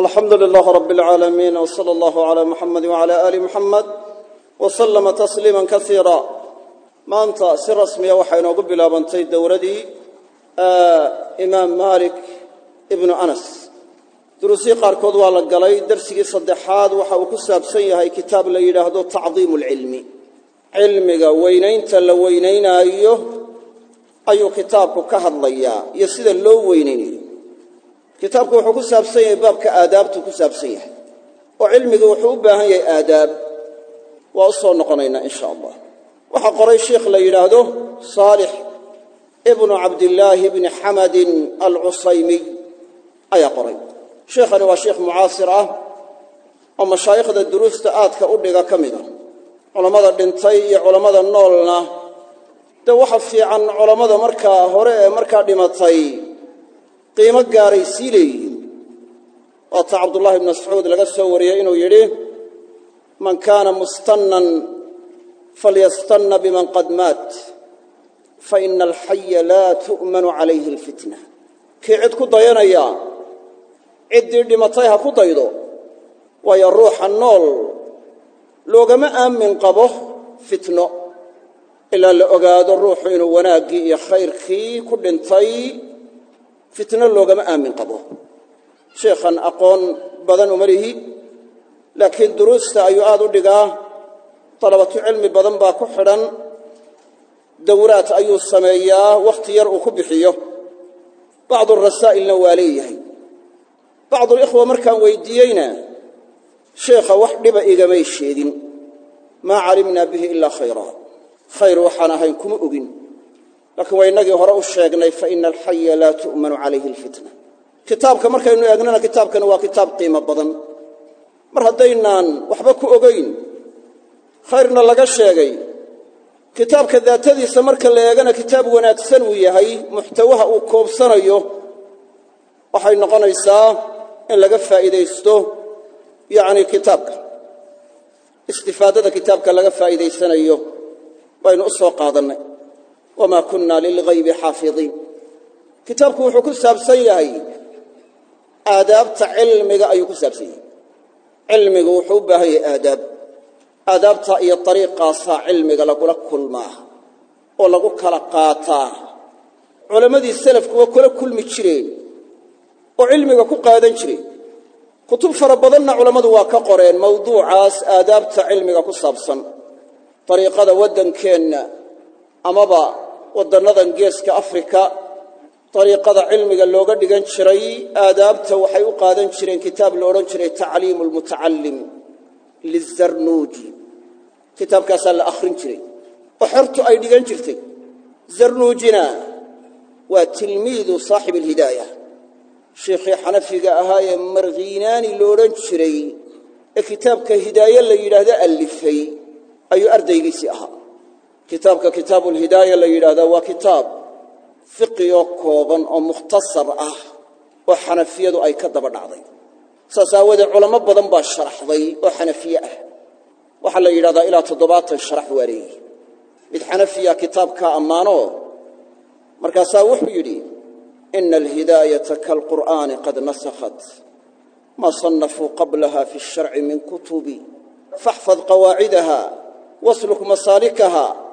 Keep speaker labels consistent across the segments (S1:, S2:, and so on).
S1: alxamdu lilaah rab اlcaalamiin wsala allahu cala muxamedi wcala ali muxamed wslama tasliima kasiira maanta si rasmiya waxaa inoogu bilaabantay dowradii imaam malik ibnu anas. Duruusihii qaarkood waa la galay darsigii saddexaad waxa uu ku saabsan yahay kitaab la yidhaahdo tacdiimu lcilmi cilmiga weynaynta la weynaynaayo ayuu kitaabku ka hadlayaa iyo sida loo weynaynayo kitaabku wuxuu ku saabsan yahay baabka aadaabtuu ku saabsan yahay. Oo cilmiga wuxuu u baahan yahay aadaab. Waa u soo noqonaynaa in sha allah. Waxaa qoray sheikh la yidhaahdo saalix ibnu cabdillaahi bni xamadin alcusaymiy ayaa qoray. Sheikhani waa sheikh mucaasir ah oo mashaayikhda duruusta aadka u dhiga ka mid a culammada dhintay iyo culammada noolna. Dee waxa fiican culammada markaa hore ee markaa dhimatay qiimo gaaray sii leeyihiin. Waata cabdullahi bn mascuud laga soo wariyey inuu yidhi man kaana mustannan falyastanna biman qad maat fa ina alxaya laa tu'manu calayhi alfitna. Kii cid ku dayanaya ciddii dhimatay ha ku daydo waayo ruuxa nool loogama aamin qabo fitno ilaa la ogaado ruuxu inuu wanaaggii iyo khayrkii ku dhintay fitno loogama aamin qabo. Sheikhan aqoon badan uma lihi laakiin duruusta ayuu aad u dhigaa. Dalabatu cilmi badan baa ku xidhan. Dowraad ayuu sameeyaa wakhti yar uu ku bixiyo. Bacdu rasaa'ilna waa leeyahay. Bacdulikhwa markaan weydiiyeyna sheekha wax dhiba igamay sheegin. Maa calimnaa bihi ilaa khayraa khayr waxaan ahayn kuma ogin laakiin waa innagii hore u sheegnay fa ina alxaya laa tu'manu calayhi alfitna. Kitaabka markaynu eegnana kitaabkani waa kitaab qiimo badan. Mar haddaynaan waxba ku ogayn khayrna laga sheegay. Kitaabka daatadiisa marka la eegana kitaab wanaagsan uu yahay muxtawaha uu koobsanayo waxay noqonaysaa in laga faa'iidaysto yacni kitaabka. Istifaadada kitaabka laga faa'iidaysanayo baynu u soo wamaa kunna lilghaybi xaafidiin kitaabku wuxuu ku saabsan yahay aadaabta cilmiga ayuu ku saabsan yahay. Cilmigu wuxuu u baahan yahay aadaab. Aadaabta iyo dariiqaasaa cilmiga lagula kulmaa oo lagu kala qaataa. Culammadii salafku waa kula kulmi jireen oo cilmiga ku qaadan jireen. Kutub fara badanna culammadu waa ka qoreen mawduucaas ku saabsan. Dariiqada waddankeenna waddannadan geeska afrika dariiqada cilmiga looga dhigan jiray aadaabta waxay u qaadan jireen kitaab la odhan jiray tacliimu lmutacallim lizarnuuji kitaabkaasaa la akhrin jiray. Oo xertu ay dhigan jirtay. Zarnuujina waa tilmiidu saaxib alhidaaya sheikhii xanafiga ahaa ee markhiinaani lo odhan jiray ee kitaabka hidaaye la yidhaahdo allifay ayuu ardaygiisii ahaa kitaabka kitaabulhidaaya la yidhaahdaa waa kitaab fiqigoo kooban oo mukhtasar ah oo xanafiyadu ay ka daba dhacday. Saas aawadeed culamo badan baa sharaxday oo xanafiye ah. Waxaa la yidhahdaa ilaa toddobaatan sharax waa mid xanafiya kitaabkaa ammaanoo markaasaa wuxuu yidhi ina alhidaayata kaalqur'aani qad nasakhat maa sannafuu qablaha fi sharci min kutubi faxfad qawaacidaha wasluk masaalikaha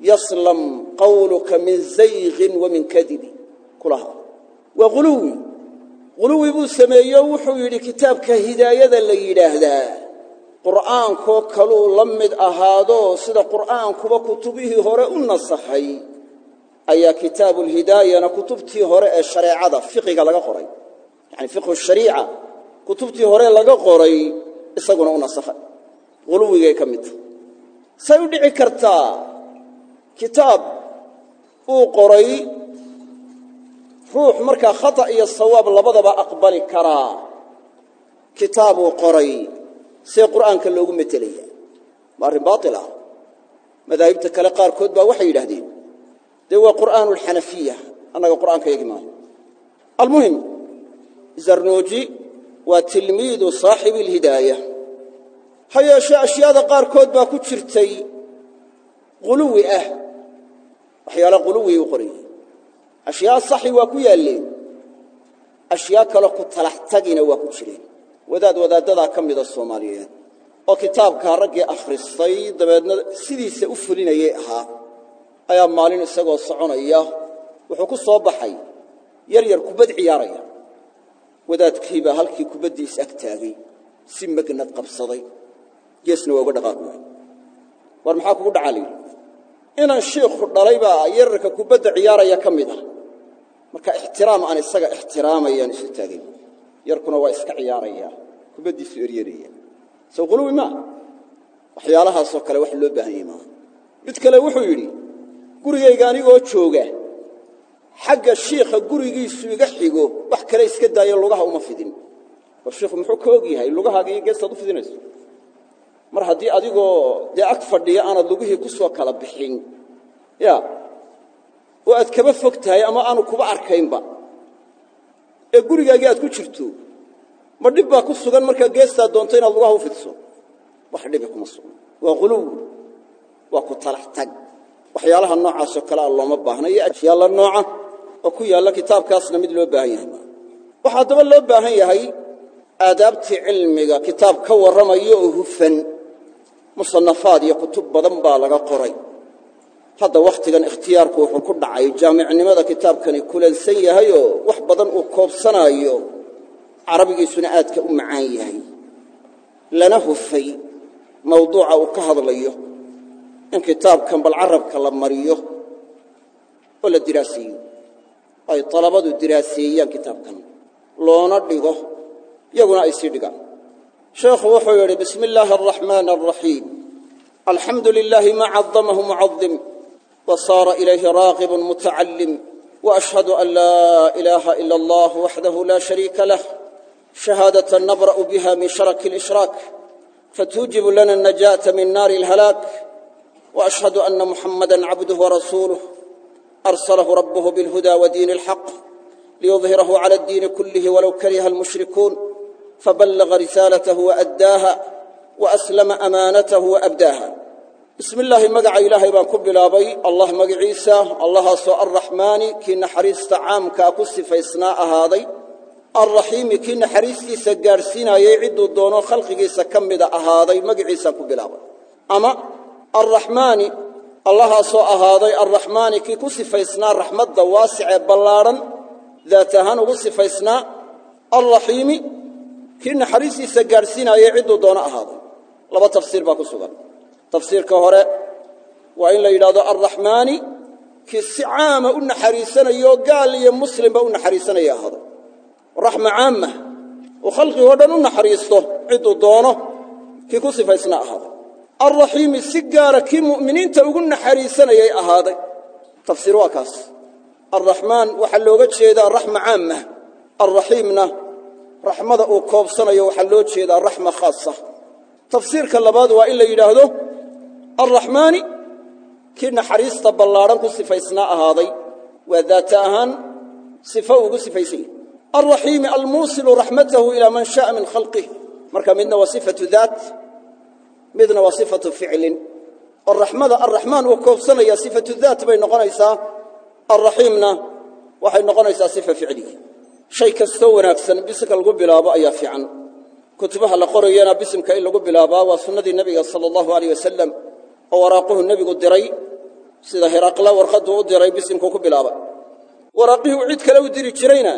S1: yaslam qawluka min zayqin wa min kadibi kulaha waa huluwi huluwi buu sameeyo wuxuu yidhi kitaabka hidaayada la yidhaahdaa qur'aankoo kaluu la mid ahaado sida qur'aankuba kutubihii hore u nasakhay ayaa kitaabulhidaayana kutubtii hore ee shareecada fiqiga laga qoray yani fiqhu shariica kutubtii hore laga qoray isaguna u nasakhay kitaab uu qoray ruux markaa khata iyo sawaab labadaba aqbali karaa. Kitaabuu qoray see qur'aanka loogu metelaya. Waa arrin baail ah. Madaahibta kale qaarkood baa waxay yidhaahdeen dee waa qur'aanu alxanafiya annaga qur'aanka yagi maayo almuhim zarnuuji waa tilmiidu saaxibi alhidaaya ha yeeshee ashyaada qaarkood baa ku jirtay huluwi ah waxyaala huluwi u qorayey ashyaa saxi waa ku yaalleen. Ashyaa kale ku talax tagina waa ku jireen. Wadaad wadaaddadaa ka mida soomaaliyeed. Oo kitaabkaa raggii akhristay dabeedna sidiisa u fulinayay ahaa ayaa maalin isagoo soconaya. Wuxuu ku soo baxay yar yar kubad ciyaaraya. Wadaadkiibaa halkii kubaddii is ag taagay si magnad qabsaday. Geesna waa uga dhaqaaqi war maxaa kugu dhacaa layidhi inaan shiikhu dhalay baa yararka kubadda ciyaaraya ka mid ah. Marka ixtiraam aan isaga ixtiraamayaan isu taagay yarkuna waa iska ciyaaraya. Kubaddiisu eryanaya sow quluwi maa waxyaalahaasoo kale wax loo baahan yahy mid kale wuxuu yidhi gurigayga anigoo jooga xagga shiikha gurigiisu iga xigo wax kale iska daayo lugaha uma fidin. War shiikhu muxuu ka og yahay lugahaaga iyo geestaad u fidinayso mar haddii adigoo dee ag fadhiya aanad lugihii ku soo kala bixin ya oo aad kaba fog tahay ama aanu kuba arkaynba ee gurigaagii aad ku jirto ma dhib baa ku sugan markaa geestaad doonto inaad lugaha u fidso. Wax dhibi kuma sugna waa quluw waa ku talax waxyaalaha noocaasoo kale a looma baahna iyo ashyaalla nooca oo ku yaalla kitaabkaasna mid loo baahan yahay. Waxaa haddaba loo baahan yahay aadaabtii cilmiga kitaab ka warramayo oo hufan musanafaad iyo kutub badan baa laga qoray. Hadda wakhtigan ikhtiyaarku wuxuu ku dhacay jaamicnimada kitaabkani kulansan yahayoo wax badan uu koobsanaayo carabigiisuna aadka u macaan yahay. Lana hufay mawduuca uu ka hadlayo in kitaabkan bal carabka la mariyo oo la diraaseeyo. Ay dalabadu diraaseeyaan kitaabkan loona dhigo iyaguna ay sii dhigaan sheekhu wuxuu yidhi bismi illaahi araxmaan araxiim alxamdu lilaahi ma cadamahu mucadim wa saara ilayhi raaqibun mutacallim waashhadu an laa ilaaha ila allah waxdahu la shariika lah shahaadatan nabra'u biha min sharaki alishraak fatuujibu lana anajaata min naari alhalaak وأشهد أن محمدا عبده ورسوله أرسله ربه بالهدى ودين الحق ليظهره على الدين كله ولو faballaqa risaalatahu wa addaaha wa aslama amaanatahu wa abdaaha bismillaahi magaca ilaahay baan ku bilaabay allah magiciisa allahaasoo arraxmaani kii naxariista caamkaa ku sifaysnaa ahaaday alraxiimi kii naxariistiisa gaadhsiinayay cidduu doonoo khalqigiisa ka mida ahaaday magiciisaan ku bilaabay ama alraxmaani allahaasoo ahaaday alraxmaani kii ku sifaysnaa raxmadda waasicee ballaadhan daatahaan ugu sifaysnaa alraxiimi kii naxariistiisa gaadhsiinaayay cidduu doono ahaaday laba tafsiir baa ku sugan. Tafsiirka hore waa in la yidhahdo alraxmaani kii si caama u naxariisanayooo gaal iyo muslimba u naxariisanaya ahaaday raxma caamma uu khalqigoo dhan u naxariisto cidduu doono kii ku sifaysnaa ahaaday alraxiimi si gaara kii mu'miniinta ugu naxariisanayay ahaaday tafsiir waa kaas. Alraxmaan waxaa looga jeedaa raxma caamma. Alraxiimna raxmada uu koobsanayo waxaa loo jeedaa raxma khaasa. Tafsiirka labaad waa in la yidhaahdo alraxmaani kii naxariista ballaadhan ku sifaysnaa ahaaday. Waa daata ahaan sifo ugu sifaysan yahy alraxiimi almuusilu raxmatahu ilaa man sha'a min khalqih marka midna waa sifatu daat midna waa sifatu ficlin. Oo alraxmaan uu koobsanaya sifatu daat bay noqonaysaa alraxiimna waxay noqonaysaa sifa ficliya shay kastoo wanaagsan bisimka lagu bilaabo ayaa fiican. Kutubaha la qorayana bisimka in lagu bilaabaa waa sunnadii nebiga sala allahu aleyh wasalam oo waraaquhu nebigu diray. Sida hiraqla warqadduu u diray bisimkuu ku bilaabay waraaqihii cid kale u diri jirayna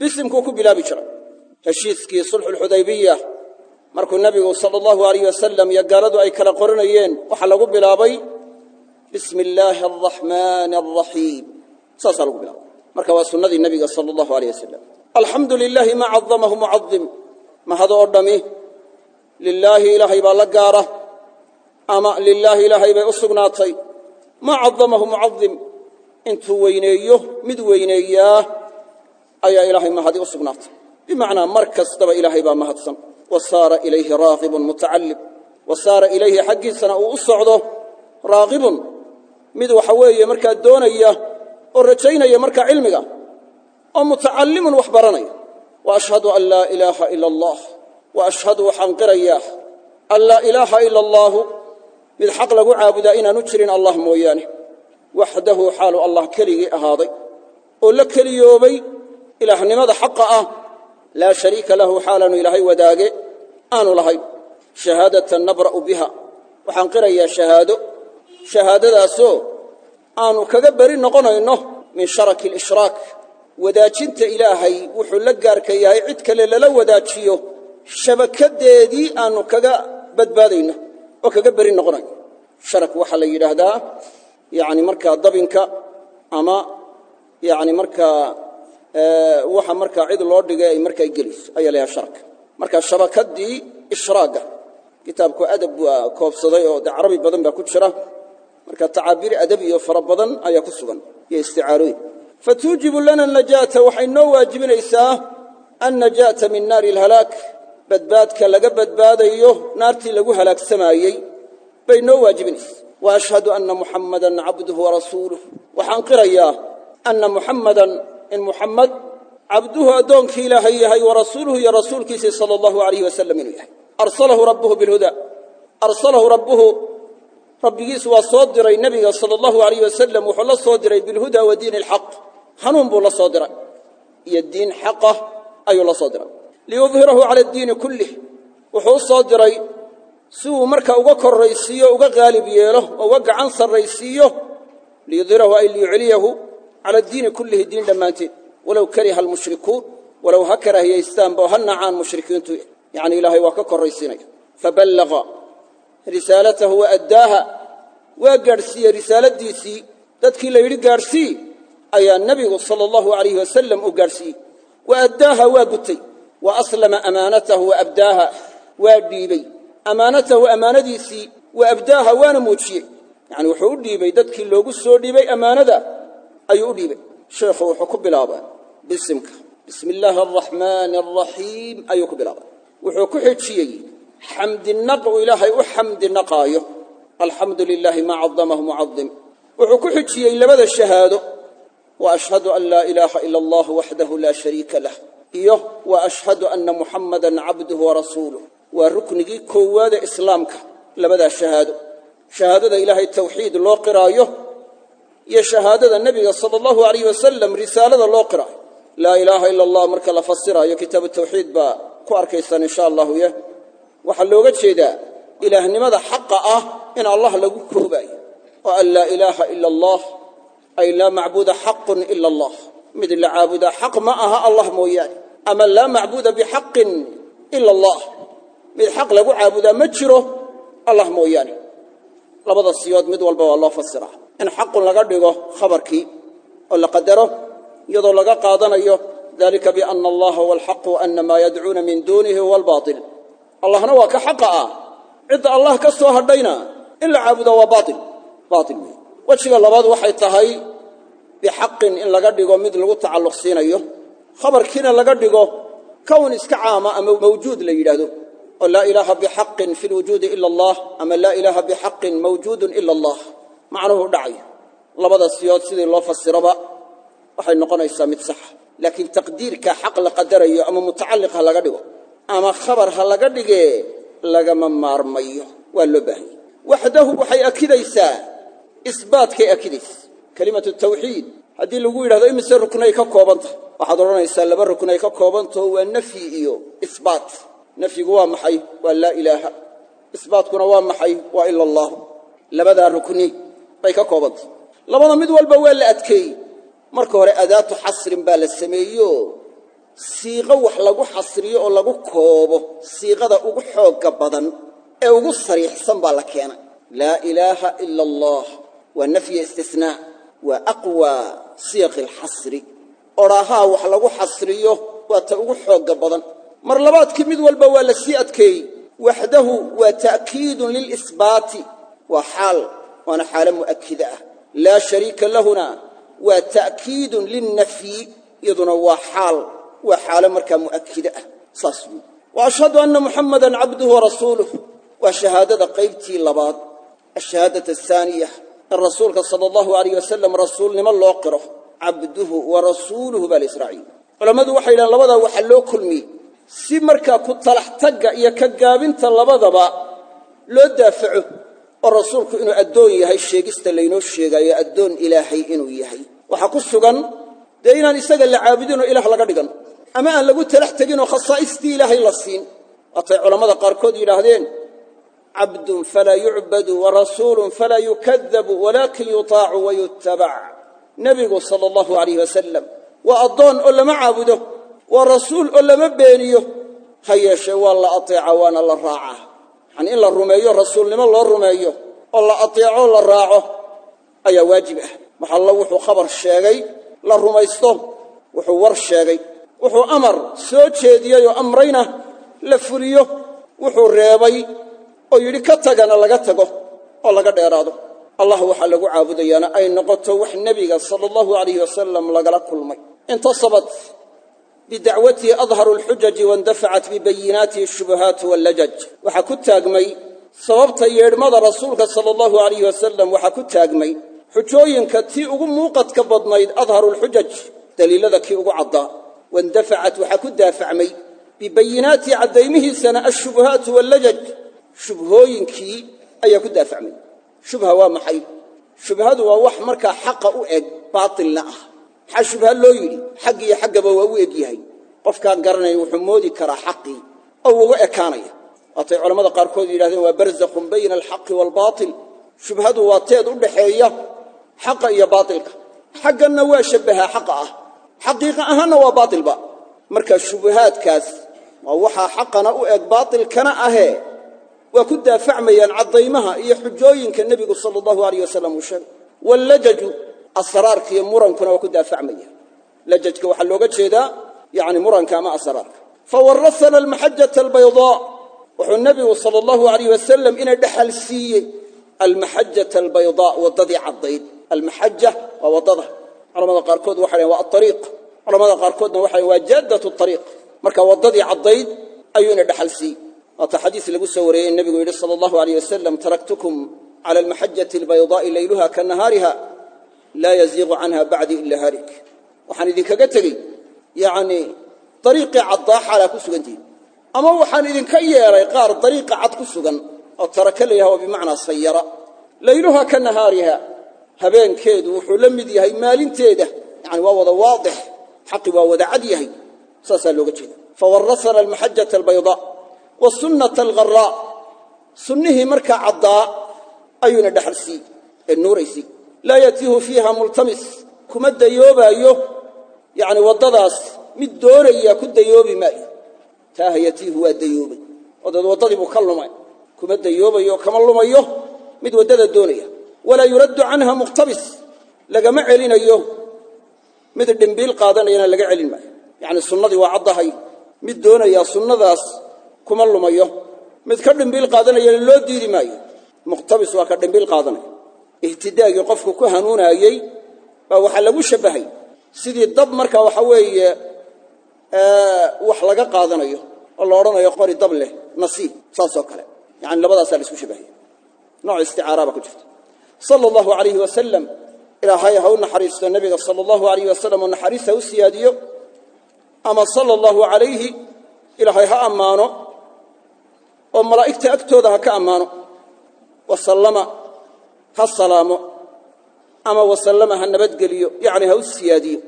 S1: bisimkuu ku bilaabi jiray heshiiskii sulxuulxudaybiya markuu nebigu sala allahu wasalam iyo gaaladu ay kala qoranayeen waxaa lagu bilaabay bismi illaahi alraxmaani alraxiim saasaa lagu bilaabay marka waa sunnadii nebiga sala allahu aleyh wasalam alxamdu lilaahi ma cadamahu mucadim mahad oo dhami. Lilaahi ilaahay baa la gaara. Ama lilaahi ilaahay bay u sugnaatay. Maa cadamahu mucadim intuu weyneeyo mid weyneeyaa ayaa ilaahay mahadi u sugnaatay. Bimacnaa mar kastaba ilaahay baa mahadsan. Wa saara ilayhi raaqibun mutacallim. Wa saara ilayhi xaggiisana uu u socdo raaqibun. Mid waxa weeye markaa doonaya oo rajaynaya markaa cilmiga oo mutacallimun wax baranaya. Wa ashhadu an laa ilaaha ila allah wa ashhadu waxaan qirayaa an laa ilaaha ila allaahu mid xaq lagu caabudaa inaanu jirin allah mooyaane. Waxdahu xaalu allah keligii ahaaday oo la keliyoobay ilaahnimada xaqa ah. Laa shariika lahu xaalaanu ilaahay wadaage aanu lahayn shahaadatan nabra'u biha. Waxaan qirayaa shahaado. Shahaadadaasoo aanu kaga beri noqonayno min sharaki alishraak. Wadaajinta ilaahay wuxuu la gaarka yahay cid kale lala wadaajiyo shabakadeedii aanu kaga badbaadayno oo kaga beri noqonayno sharak waxaa la yidhaahdaa yani markaa dabinka ama yani markaa waxa markaa cid loo dhigay ay markaa gelayso. Ayaa layaha sharak. Marka shabakadii ishraaga. Kitaabku adab waa koobsaday oo de carabi badan baa ku jira marka tacaabiir adabi iyo fara badan ayaa ku sugan iyo isticaarooyin fatuujibu lana najaata waxay noo waajibinaysaa annajaata min naari alhalaak. Badbaadka laga badbaadayo naartii lagu halaagsamaayey bay noo waajibinaysaa. Wa ashhadu anna muxammadan cabduhu warasuuluh waxaan qirayaa anna muxammadan in muxammad cabduhu addoonkii ilaahay yahay warasuuluhu iyo rasuulkiisii sala allahu alayh wasalam inuu yahay. Arsalahu rabbuhu bilhuda arsalahu rabbuhu rabbigiisu waa soo diray nebiga sala allahu alayh wasalam wuxuu la soo diray bilhuda wa diini alxaq hanuun buu la soo diray iyo diin xaqah ayuu la soo diray. Liyudhirahu cala addiini kullih wuxuu u soo diray si uu marka uga korraysiiyo uga qaalib yeelo oo uga gacan sarraysiiyo liyudhirahu ay liyucliyahu cala addiini kullihi diin dhammaanteed. Walow kariha almushrikuun walow ha karaahiyaystaan-ba ha nacaan mushrikiintu yacni ilaahay waa ka korraysiinaya. Faballaqa risaalatahu wa addaaha waa gaadhsiiyey risaaladiisii dadkii la yidhi gaadhsii ayaa nebigu sala allahu alayhi wasalam u gaadhsiiyey. Wa addaaha waa gutay wa aslama amaanatahu wa abdaaha waa dhiibey amaanatahu ammaanadiisii wa abdaaha waana muujiyey. Yacni wuxuu u dhiibay dadkii loogu soo dhiibay ammaanada ayuu u dhiibay. Sheekhu wuxuu ku bilaabaa bisimka. Bismi illaahi araxmaani araxiim ayuu ku bilaabay wuxuu ku xejiyey xamdinaq uu ilaahay u xamdi naqaayo. Alxamdu lilaahi maa cadamahu mucadim wuxuu ku xijiyey labada shahaado. Wa ashhadu an laa ilaaha ila allah waxdahu laa shariika lah. Iyo wa ashhadu anna muxammadan cabduhu warasuuluh waa ruknigii koowaada islaamka labadaa shahaado. Shahaadada ilaahay tawxiid loo qiraayo iyo shahaadada nebiga sala allahu alayh wasalam risaalada loo qiraayo. Laa ilaaha ila allah marka la fasiraayo kitaabu tawxiid baa ku arkaysaan insha allahu yah waxaa looga jeedaa ilaahnimada xaqa ah in allah lagu koobaayo oo an laa ilaaha ila allah ay laa macbuuda xaqun ila allah. Mid la caabudaa xaq ma aha allah mooyaane. Ama laa macbuuda bixaqin ila allah. Mid xaq lagu caabudaa ma jiro allah mooyaane. Labada siyood mid walba waa loo fasiraa in xaqun laga dhigo khabarkii oo la qadaro iyadoo laga qaadanayo dalika biana allaha huwa alxaqu ana maa yadcuuna min duunihi huwa albaail allahna waa ka xaqa ah. Cidda allah ka soo hadhayna in la caabudaa waa baail waxay tahay bixaqin in laga dhigo mid lagu tacalluq siinayo laga dhigo kown iska caama ama mawjuud la yidhaahdo. Oo laa ilaaha bixaqin fi lwujuudi ila allah ama laa ilaaha bixaqin mawjuudun ila allah. Macnuhu dhacay. Labada siyood sidii loo fasiroba waxay noqonaysaa mid saxa laakiin taqdiirka xaq la qadarayo ama mutacalliq ha laga dhigo ama khabar ha laga dhigee lagama maarmayo. Waa loo baahanya waxdahu waxay akidaysaa isbaatkay akidaysa kelimatu tawxiid. Haddii lagu yidhahdo imise ruknay ka koobantahay waxaad odhanaysaa laba ruknay ka koobantaho waa nafyi iyo isbaat nafyigu waa maxay? Waa laa ilaaha. Isbaatkuna waa maxay? Waa ila allah labadaa rukni bay ka koobantah labada mid walba waa la adkeeyey. Marka hore adaatu xasrin baa la sameeyo siiqo wax lagu xasriyo oo lagu koobo siiqada ugu xoogga badan ee ugu sariixsan baa la keenay. Laa ilaaha ila allah waa nafyi istisnaa waa aqwaa siyaqi alxasri odhaahaa wax lagu xasriyo waa ta ugu xoogga badan. Mar labaadkii mid walba waa la sii adkeeyey. Waxdahu waa ta'kiidun lilisbaati waa xaal waana xaalo mu'akida ah. Laa shariika lahuna waa ta'kiidun lilnafyi iyaduna waa xaal waa xaalo markaa mu'akida ah saas wey wa ashhadu anna muxammadan cabduhu warasuuluh waa shahaadada qaybtii labaad ashahaadata ahaaniya in rasuulka sala allahu alayh wasalam rasuulnimo loo qiro cabduhu wa rasuuluhu baa la israaciyey culammadu waxay yidhahan labadaa waxaa loo kulmiyey. Si markaa ku talax tagga iyo ka gaabinta labadaba loo daafaco oo rasuulku inuu addoon yahay sheegista laynoo sheegaayo addoon ilaahay inuu yahay. Waxaa ku sugan dee inaan isaga la caabudinoo laga dhigan ama aan lagu talax teginoo khasaa'istii ilaahay la siin. Waatay culammada qaarkood yidhaahdeen cabdun falaa yucbadu wa rasuulun falaa yukadabu walaakin yutaacu wa yutabac nebigu sala allahu alayh wasalam waa addoon oo lama caabudo waa rasuul oo lama beeniyo. Ha yeeshee waa la ateeca waana la raacaa yacanii in la rumeeyo rasuulnimo loo rumeeyo oo la ateeco la raaco ayaa waajib ah. Wax wuxuu khabar sheegay? La rumaysto wuxuu war sheegay wuxuu amar soo jeediyey oo amrayna la fuliyo. Wuxuu reebay oo yidhi ka tagana laga tago oo laga dheeraado. Allah waxaa lagu caabudayaana ay noqoto wax nebiga sala allahu alayh wasalam lagala kulmay. Intasabat bidacwatihi adharu lxujaji waindafacat bibayinaatihi shubuhaatu wallajaj waxaa ku taagmay sababta yeedhmada rasuulka sala allahu alayh wasalam waxaa ku taagmay xujooyinka tii ugu muuqadka badnayd adharu lxujaj daliilada kii ugu caddaa waindafacat waxaa ku daafacmay bibayinaatihi caddaymihiisana ashubuhaatu wallajaj shubhooyinkii ayaa ku daafacmay shubha waa maxay shubhadu waa wax markaa xaqa u eg baatilna ah maxaa shubha loo yidhi xag iyo xaggaba waa u eg yahay qofkaan garanaya wuxuu moodi karaa xaqii oo uga ekaanaya waatay culammada qaarkood yidhahdeen waa barzakhun bayna alxaqi waalbaatil shubhadu waa teed u dhaxeeya xaqa iyo baatilka xagganna waa shabbahaa xaqa xaqiiqa ahaanna waa baatilba marka shubuhaadkaas waa waxaa xaqana u eg baatilkana ahee waa ku daafacmayaan caddaymaha iyo xujooyinka nebigu sala allahu alayh wasalam uu sheegay. Wallajaju asraarka iyo murankuna waa ku daafacmaya lajajka waxaa looga jeedaa yani muranka ama asraarka. Fawarasana almaxajata albaydaa wuxuu nebigu sala allahu alayh wasalam ina dhexal siiyey almaxajata albaydaa waddadii caddayd. Almaxaja waa waddada culamada qaarkood waxay dhahen waa aariiq culamada qaarkoodna waxay waa jaaddat ariiq marka waddadii caddayd ayuu ina dhexal siiyey waata xadiis lagu soo wariyey nebigu yidhi sala allahu alayh wasalam taraktukum cala almaxajati albaydaa'i layluha ka nahaariha laa yaziiqu canha bacdii ila haalik waxaan idinkaga tegey yacnii dariiqii caddaa xaalaa ku sugantihin ama waxaan idinka yeelay qaar dariiqa cad ku sugan oo taraka la yidhaha waa bimacnaa sayara layluha ka nahaariha habeenkeedu wuxuu la mid yahay maalinteeda. Yani waa wada waadix. Xaqi waa wada cad yahay. Saasaa looga jeeda. Fawarasana almaxajata albaydaa wasunnata algharaa sunnihii markaa caddaa ayuuna dhexal siiyey ee nuuraysay laa yatiihu fiiha multamis. Kuma dayoobaayo. Yani waddadaas mid doonaya ku dayoobi maayo. Taaha yatiihu waa dayoobay. Oo dad waddadii buu ka lumay. Kuma dayoobayo kama lumayo. Mid waddada doonaya walaa yuraddu canha muqtabis lagama celinayo. Mid dhimbiil qaadanayana laga celin maayo. Yacni sunnadii waa caddahay mid doonayaa sunnadaas kuma lumayo. Mid ka dhimbiil qaadanayana loo diidi maayo. Muqtabis waa ka dhimbiil qaadanaya. Ihtidaagii qofku ku hanuunaayey baa waxaa lagu shabbahay sidii dab marka waxa weeye wax laga qaadanayo oo la odhanayo qori dab leh nasiib saasoo kale. Yani labadaasaa la isku shabbahaya nooc isticaaraaba ku sala allahu alayhi wasalam ilaahay ha u naxariisto nebiga sala allahu alayh wasalam oo naxariis ha u siyaadiyo ama sala allahu alayhi ilaahay ha ammaano oo malaa'igta agtooda ha ka ammaano. Wasallama ha salaamo ama wasallama ha nabadgeliyo yacni ha u siyaadiyo.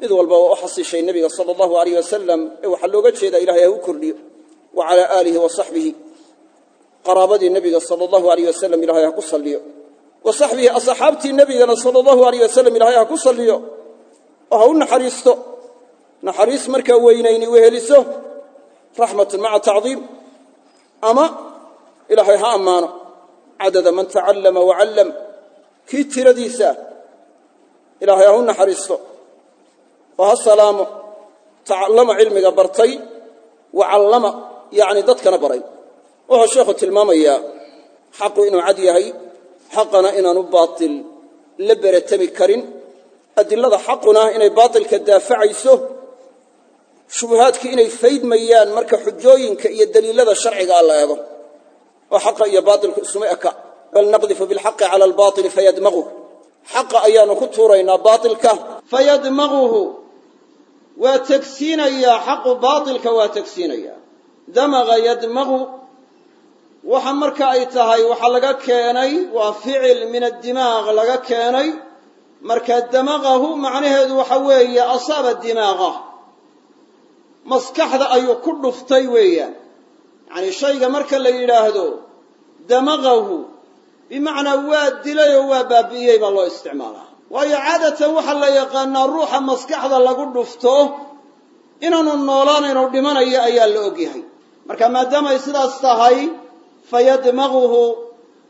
S1: Mid walba waa u xasishay nebiga sala allahu alayh wasalam ee waxaa looga jeedaa ilahay ha u kordhiyo. Wa calaa aalihi wa saxbihi qaraabadii wa saxbihi asxaabtii nebigana sala allahu alayh wasalam ilahay ha ku salliyo oo ha u naxariisto. Naxariis markaa weynayni weheliso raxmatun maca tacdiim ama ilaahay ha ammaano. Cadada man tacallama wacallam kii tiradiisa ilaahay ha u naxariisto. Oo ha salaamo tacallama cilmiga bartay wa callama yacni dadkana baray. Wuxuu sheekhu tilmaamayaa xaqu inuu cad yahay xaqana inaanu baatil la beratami karin. Adilada xaquna inay baatilka daafacayso shubuhaadkii inay faydmayaan marka xujooyinka iyo daliilada sharcigaa la eego. Oo xaqa iyo baatilku isuma eka. Bal naqdifu bilxaqi cala albaili fayadmaguh xaqa ayaanu ku tuuraynaa baatilka. Fayadmaguhu waa tegsiinayaa xaqu baatilka waa tegsiinayaa damaga yadmagu waxa marka ay tahay waxaa laga keenay waa ficil min addimaaq laga keenay. Marka damaqahu macnaheedu waxa weeye asaaba dimaaqa. Maskaxda ayuu ku dhuftay weeyaan yacanii shayga marka la yidhaahdo damaqahu bimacnaa waa dilay oo waa baabi'iyey baa loo isticmaalaa. Waayo caadatan waxaa la yaqaanaa ruuxa maskaxda lagu dhufto inaanu noolaanayn oo dhimanayo ayaa la ogyahay marka maadaamay sidaas tahay fayadmaguhu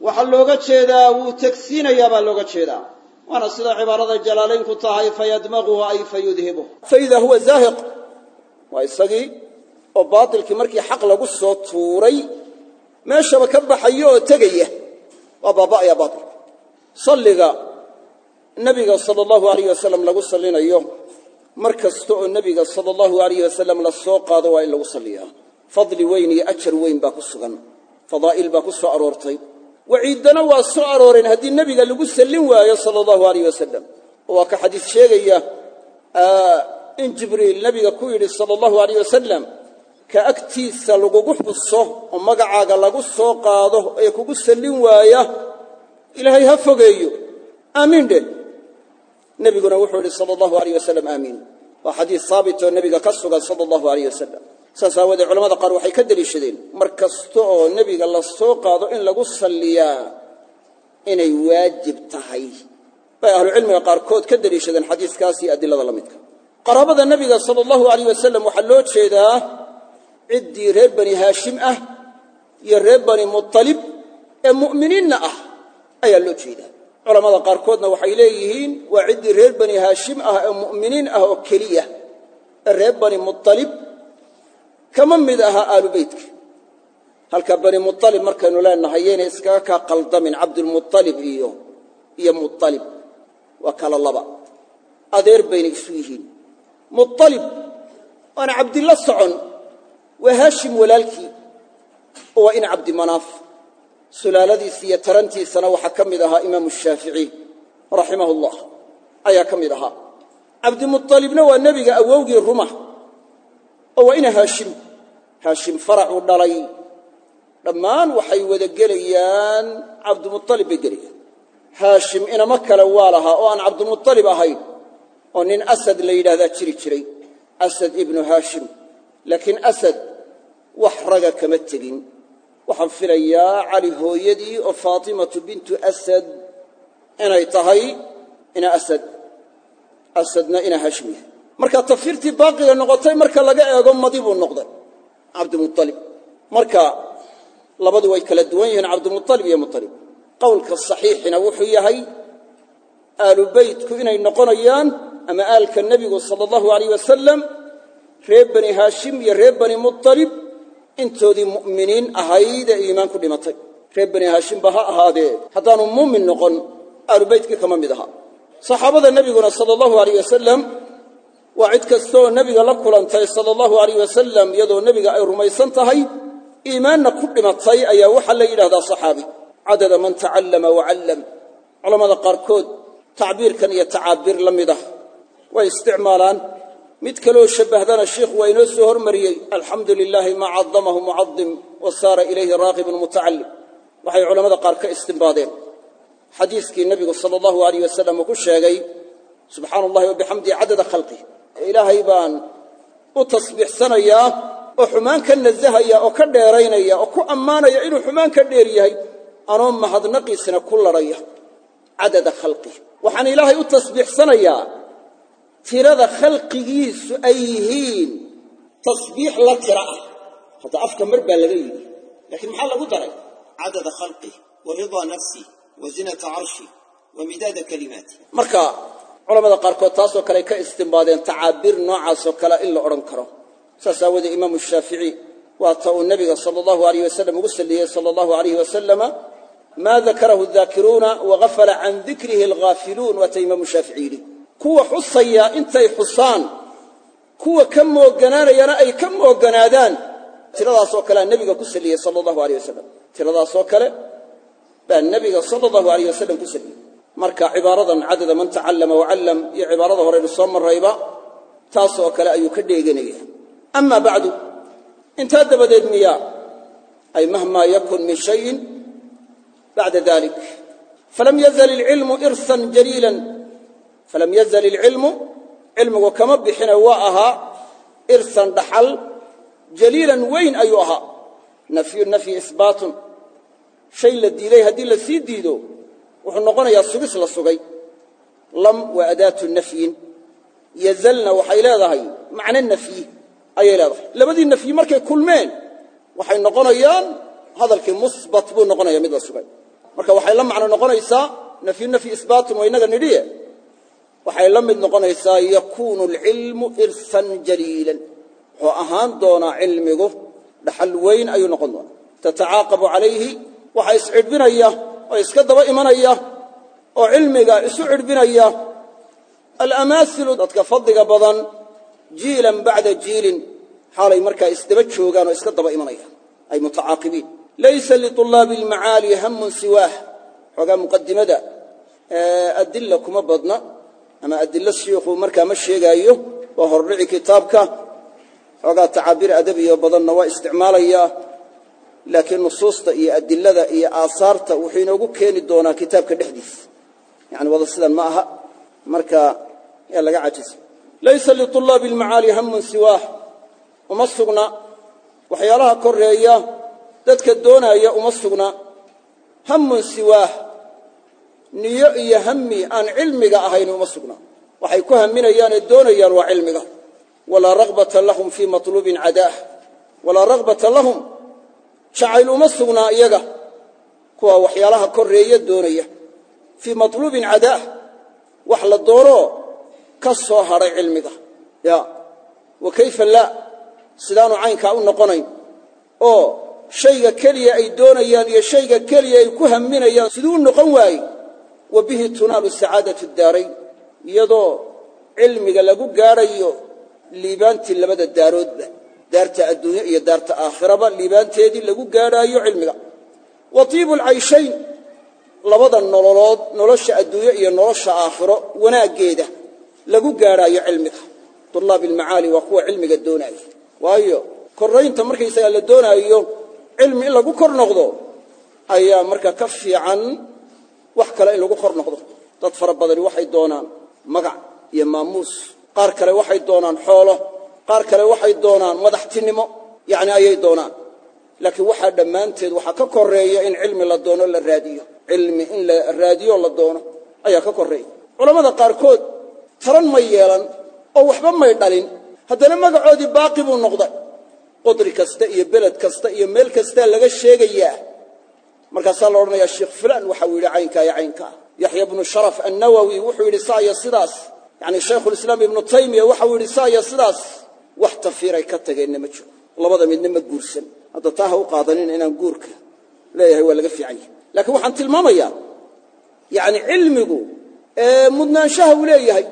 S1: waxaa looga jeedaa wuu tegsiinayaa baa looga jeedaa. Waana sida cibaarada jalaalaynku tahay fayadmaguhu ay fayudhibuh faida huwa zaahiq waa isagii oo baatilkii markii xaq lagu soo tuuray meeshaba ka baxayo oo tegaya waa baaba'aya baatilka salliga nebiga sala allahu alayh wasalam lagu sallinayo mar kasta oo nebiga sala allahu alayh wasalam la soo qaado waa in lagu salliyaa. Ku fadaa'il baa ku soo aroortay. Waciiddana waa soo arooreen haddii nebiga lagu sallin waayo sala allahu alayh wasalam oo waa ka xadiis sheegaya in jibriil nebiga ku yidhi sala allahu alayh wasalam ka agtiisa lagugu xuso oo magacaaga lagu soo qaado ee kugu sallin waaya ilaahay ha fogeeyo. Aamiin dheh nebiguna wuxuu yidhi sala allahu alayh wasalam aamiin waa xadiis haabit oo nebiga ka sugan sala allahu alayh wasalam saas aawoodee culamada qaar waxay ka deliishadeen mar kasta oo nebiga la soo qaado in lagu salliyaa inay waajib tahay. Bay ahlucilmiga qaarkood ka deliishadeen xadiiskaas iyo adilada la midka. Qaraabada nebiga sala allahu alayh wasalam waxaa loo jeedaa ciddii reer bani haashim ah iyo reer bani mutalib ee mu'miniinna ah ayaa loo jeedaa. Culamada qaarkoodna waxay leeyihiin waa ciddii reer bani haashim ah ee mu'miniin ah oo keliya. Ee reer bani mutalib kama mid ahaa aalu beytka. Halka bani mualib markaynu leenahay yaynay iskaga kaa qaldamin cabdulmualib iyo iyo mualib waa kala laba. Adeer baynay isu yihiin. Mualib waana cabdilla socon. Waa haashim walaalkii. Oo waa in cabdimanaaf sulaaladiisa iyo tarantiisana waxaa ka mid ahaa imaamu shaafici raximahu llah ayaa ka mid ahaa. Cabdimualibna waa nebiga awowgii ruma oo waa ina haashim. Haashim faracuu dhalay. Dhammaan waxay wada gelayaan cabdimualib bay gelayaan. Haashim inamo kale waa lahaa oo aan cabdimualib ahayn oo nin asad la yidhahdaa jiri jiray asad ibnu haashim. Laakiin asad wax raga kama tegin. Waxaan filayaa cali hooyadii oo faatimatu bintu asad inay tahay ina asad. Asadna ina haashim yahay marka tafsiirtii baaqiga noqotay marka laga eego madi buu noqday. Cabdimualib marka labadu way kala duwan yihiin cabdimualib iyo mualib qowlka saxiixina wuxuu yahay aalu beytku inay noqonayaan ama aalka nebigu sala allahu alayh wasalam reer bani haashim iyo reer bani mualib intoodii mu'miniin ahayd ee iimaan ku dhimatay. Reer bani haashimba ha ahaadee. Haddaanu muumin noqon aalu beytkii kama mid ahaa saxaabada nebiguna sala allahu alayh wasalam waa cid kasta oo nebiga la kulantay sala allahu alayh wasalam iyadoo nebiga ay rumaysan tahay iimaanna ku dhimatay ayaa waxaa la yidhahdaa saxaabi. Cadada man tacallama wacallam culammada qaarkood tacbiirkan iyo tacaabiir la mid ah. Way isticmaalaan. Mid kaleoo shabbahdana sheikhu waa inoo soo hormariyey alxamdu lilaahi maa cadamahu mucadim wa saara ilayhi raaqibun mutacallim. Waxay culammada qaar ka istimbaadeen. Xadiiskii nebigu sala ilaahay baan u tasbiixsanayaa oo xumaan ka nasahaya oo ka dheeraynaya oo ku ammaanaya inuu xumaan ka dheer yahay anoo mahadnaqiisina ku ladhaya cadada khalqih waxaan ilaahay u tasbiixsanayaa tirada khalqigiisu ay yihiin tasbiix la tira ah. Hadda afka mar baa laga yidhi laakiin maxaa lagu daray? Cadada khalqih wa ridaa nafsih wa zinata carshih wa midaada kalimaatih marka culamada qaarkood taasoo kale ka istimbaadeen tacaabiir noocaasoo kale in la odhan karo. Saas aawoodee imaamu shaafici waa ta uu nebiga sala allahu alayh wasalam ugu salliyey sala allahu alayh wasalama maa dakarahu daakiruuna wagafala can dikrihi alghaafiluun waa ta imaamu shaafici yidhi. Kuwa xusaya intay xusaan kuwa ka mooganaanayana ay ka mooganaadaan. Tiradaasoo kalea nebiga ku salliyey sala allahu alayh wasalam tiradaasoo kale baa nebiga sala allahu alayh wasalam ku salliyey marka cibaaradan cadada man tacallama wacallam iyo cibaarada horeynu soo marrayba taasoo kale ayuu ka dheeganaya. Ama bacdu intaa dabadeed miyaa ay mahmaa yakun min shayin bacda dalik falam yazal ilcilmu irsan jaliilan falam yazal ilcilmu cilmigu kama bixine waa ahaa irsan dhaxal jaliilan weyn ayuu ahaa. Nafyu nafyi isbaatun. Shay la diiday haddii la diido wuxuu noqonayaa sugis la sugay. Lam waa adaatu nafyin. Yazalna waxay leedahay macno nafyi ayay leedahay. Labadii nafyi markay kulmeen waxay noqonayaan hadalkii musbat buu noqonaya mid la sugay. Marka waxay la macno noqonaysaa nafyu nafyi isbaatun waa inaga nidhiye. Waxay la mid noqonaysaa yakuunu alcilmu irsan jaliilan. Wuxuu ahaan doonaa cilmigu dhaxal weyn ayuu noqon doonaa. Tatacaaqabu calayhi waxaa iscidhbinaya oo iska daba imanaya oo cilmiga isu cidhbinaya alamaasilu dadka fadliga badan jiilan bacda jiilin xaalay markaa isdaba joogaan oo iska daba imanayaan ay mutacaaqibiin. Laysa liطulaabi almacaali hamun siwaah. Xoogaa muqadimada adilla kuma badna ama adilo shiikhu markaa ma sheegaayo waa hordhici kitaabka. Xoogaa tacaabiir adabiyo badanna waa isticmaalayaa laakiin nusuusta iyo adilada iyo aasaarta wuxuu inoogu keeni doonaa kitaabka dhexdiisa. Yani wada sidan ma aha marka yaa laga cajisa laysa liطulaabi almacaali hamun siwaah. Uma sugna. Waxyaalaha koreeya dadka doonaya uma sugna. Hamun siwaah. Niyo iyo hami aan cilmiga ahayn uma sugna. Waxay ku haminayaanee doonayaan waa cilmiga. Walaa ragbata lahum fii maluubin cadaah jacayl uma sugnaa iyaga kuwa waxyaalaha koreeya doonaya. Fii maluubin cadaah wax la doonoo ka soo hadhay cilmiga. Ya wa kayfa laa? Sidaanu caynkaa u noqonayn. Oo shayga keliya ay doonayaan iyo shayga keliya ay ku haminayaan siduu u noqon waaye wa bihi tunaalu sacaadatu daarayn iyadoo cilmiga lagu gaadhayo liibaantii labada daaroodba daarta adduunye iyo daarta aakhiraba liibaanteedii lagu gaadhaayo cilmiga. Wa tiibu alcayshayn labada nololood nolosha adduunye iyo nolosha aakhiro wanaaggeeda lagu gaadhaayo cilmiga. Tulaabi almacaali waa kuwa cilmiga doonaaya waayo korraynta markaysagaa la doonaayo cilmi in lagu kor noqdo ayaa marka ka fiican wax kale in lagu kor noqdo. Dad fara badani waxay doonaan magac iyo maamuus. Qaar kale waxay doonaan xoolo qaar kale waxay doonaan madaxtinimo yacni ayay doonaan. Laakiin waxaa dhammaanteed waxaa ka koreeya in cilmi la doono la raadiyo. Cilmi in la raadiyo la doono ayaa ka koreeya culammada qaarkood taran may yeelan oo waxba may dhalin. Haddana magacoodii baaqi buu noqday. Qudri kasta iyo beled kasta iyo meel kastaa laga sheegayaa. Markaasaa la odhanayaa sheikh fulaan waxau yidhi caynkaa iyo caynkaa yaxya bnu sharaf annawowi wuxuu yidhi saaya sidaas. Yacni shaykhulislaam ibnu taymiya waxau yidhi saaya sidaas wax tafiiray ka tageenna ma jiro. Labada midna ma guursan. Hadda taa u qaadanin inaan guurka leeyahay waa laga fiican yahay. Laakiin waxaan tilmaamayaa yacni cilmigu mudnaanshaha uu leeyahay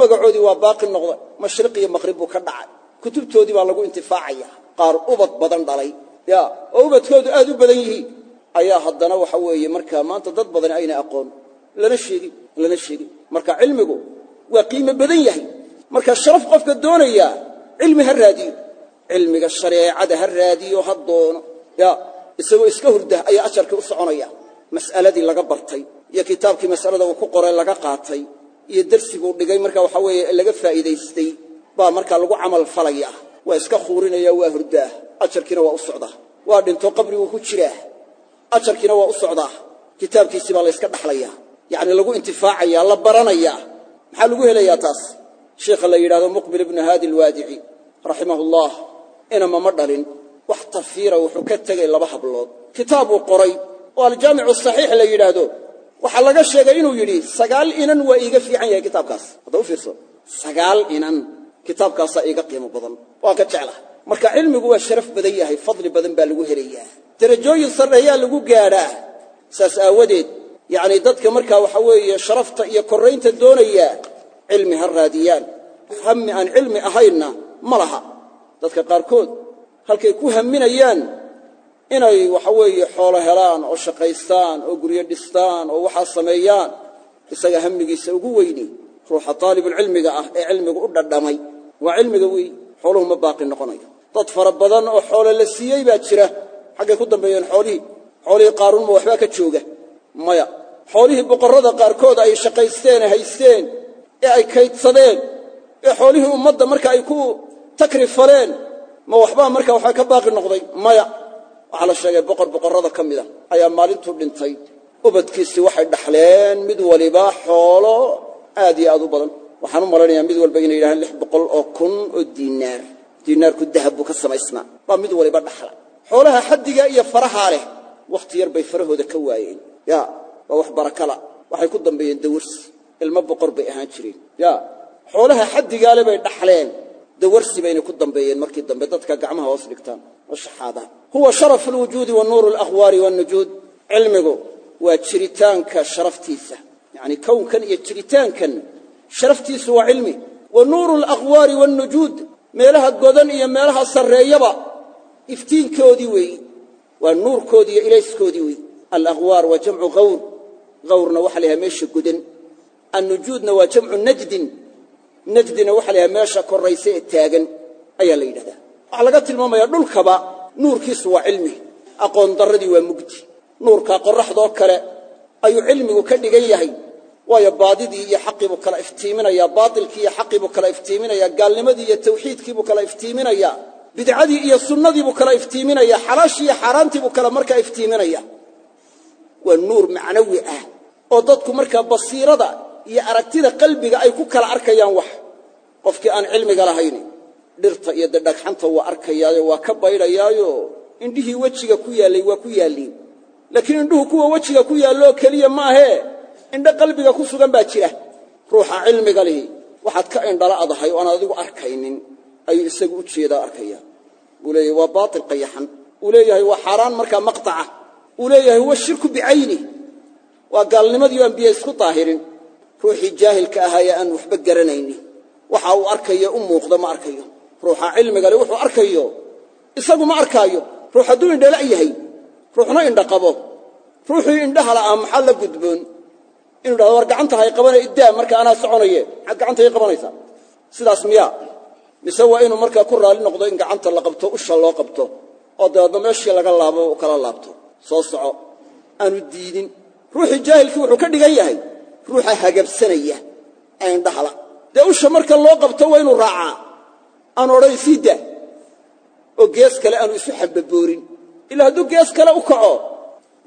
S1: magacoodii waa baaqi noqday mashriq iyo maqrib buu ka dhacay. Kutubtoodii baa lagu intifaacaya. Qaar ubad badan dhalay. Ya oo ubadkoodu aad u badan yihiin. Ayaa haddana waxa weeye markaa maanta dad badani ayna aqoon. Lana sheegin lana sheegin marka cilmigu waa qiimo badan yahay. Marka sharaf qofka doonaya cilmi ha raadiyo. Cilmiga shareecada ha raadiyo ha doono. Ya isagoo iska hurda ayaa ajarkii u soconaya. Mas'aladii laga bartay iyo kitaabkii mas'alada uu ku qoray laga qaatay iyo darsiguu dhigay marka waxa weeye laga faa'iidaystay baa markaa lagu camal falaya. Waa iska khuurinaya waa hurdaa ajarkiina waa u socdaa waa dhinto qabriguu ku jiraa ajarkiina waa u socdaa kitaabkiisii baa la yska yacni lagu intifaacaya la baranaya. Maxaa lagu helayaa taas? Sheikha la yidhahdo muqbil ibnu haadi alwaadici raximahu llah inama ma dhalin. Wax tafiira wuxuu ka tegay laba hablood. Kitaab uu qoray oo aljaamicu saxiix la yidhaahdo waxaa laga sheegay inuu yidhi sagaal inan waa iiga fiican yahay kitaabkaas. Hadda u fiirso. Sagaal inan kitaabkaasaa iiga qiimo badan. Waa ka jecla marka cilmigu waa sharaf badan yahay fadli badan baa lagu helayaa. Derajooyin sarreeyaa lagu gaadhaa. Saas aawadeed yacni dadka markaa waxa weeye sharafta iyo korraynta doonaya cilmi ha raadiyaan. Hami aan cilmi ahaynna ma laha. Dadka qaarkood halkay ku haminayaan inay waxa weeye xoolo helaan oo shaqaystaan oo guryo dhistaan oo waxaa sameeyaan isaga hamigiisa ugu weyni ruuxa taalibulcilmiga ah ee cilmiga u dhadhamay. Waa cilmiga weey xooluhu ma baaqi noqonayo. Dad fara badan oo xoolo la siiyey baa jira. Xaggay ku dambeeyeen xoolihii xoolihii qaaruunma waxbaa ka jooga. Maya xoolihii boqorrada qaarkood ay shaqaysteen haysteen ee ay kaydsadeen ee xoolihii ummadda marka ay ku takrifaleen ma waxbaa markaa waxaa ka baaqi noqday maya. Waxaa la sheegay boqor boqorrada ka mida ayaa maalintuu dhintay. Ubadkiisii waxay dhaxleen mid waliba xoolo aad iyo aad u badan. Waxaan u malaynayaa mid walba inay yidhahaan lix boqol oo kun oo diinaar. Diinaarku dahab buu ka samaysnaa. Baa mid waliba dhaxla. Xoolaha xaddiga iyo farahaa leh wakhti yar bay farahooda ka waayeen. Ya waa wax barakala. Waxay ku dambeeyeen dawarsi ilmo boqor bay ahaan jireen. Ya xoolaha xaddigaale bay dhaxleen dawarsi baynay ku dambeeyeen markii dambe dadka gacmaha hoos dhigtaan. Oo shaxaadaan huwa sharafu lwujuudi wa nuuru alakhwaari wannujuud cilmigu waa jiritaanka sharaftiisa. Yacni kownkan iyo jiritaankan. Sharaftiisu waa cilmi. Wa nuuru alakhwaari wannujuud meelaha godan iyo meelaha sarreeyaba iftiinkoodii weeyi. Waa nuurkoodii iyo ilayskoodii weeyi. Alakhwaar waa jamcu hawr najdina waxa la yhaha meesha korraysa ee taagan ayaa la yidhahdaa. Waxaa laga tilmaamayaa dhulkaba nuurkiisu waa cilmi aqoon darradii waa mugdi. Nuurkaa qorraxdoo kale ayuu cilmigu ka dhigan yahay waayo baadidii iyo xaqiibuu kala iftiiminayaa baatilkii iyo xaqiibuu kala iftiiminayaa gaalnimadii iyo tawxiidkiibuu kala iftiiminayaa bidcadii iyo sunnadiibuu kala iftiiminayaa xalaashii iyo xaaraantiibuu kala markaa iftiiminaya waa nuur macnawi ah oo dadku markaa basiirada iyo aragtida qalbiga ay ku kala arkayaan wax. Qofkii aan cilmiga lahayn dhirta iyo dadhagxanta waa arkayaayo waa ka baydhayaayo. Indhihii wejiga ku yaallay waa ku yaalliin laakiin indhuhu kuwa wejiga ku yaalloo keliya maahee indho qalbiga ku sugan baa jira. Ruuxa cilmiga lihi waxaad ka indhala adahay oo aan adigu arkaynin ayuu isagu u jeedaa arkaya. Buu leeyahay waa baatil qayaxan. Uu leeyahay waa xaaraan markaa maqtaca. Uu leeyahay huwa shirku bicayni waa gaalnimadii aan biyo isku daahirin ruuxii jaahilka ahaayee aan waxba garanayni waxa uu arkayo u muuqdo ma arkayo. Ruuxa cilmiga le wuxuu arkayo isagu ma arkaayo. Ruux hadduu indhala yahay ruuxna indha qabo. Ruuxii indhaha la'aa maxaa la gudboon? Inuu dhahdo war gacanta qabana iddaa marka anaa soconaye maxaad gacanta qabanaysaa sidaas miyaa. Mise waa inuu markaa ku raalli noqdo in gacanta la qabto usha loo qabto oo dabeedna meeshii laga laabo u kala laabto. Soo soco. Aanu diidin. Ruuxii jaahilkii wuxuu ka dhigan yahay ruuxa hagabsanaya ee indhahala dee usha marka loo qabto waa inuu raacaa. Aanu odhan sii daa oo gees kale aanu isu xambaboorin ilaa hadduu gees kale u kaco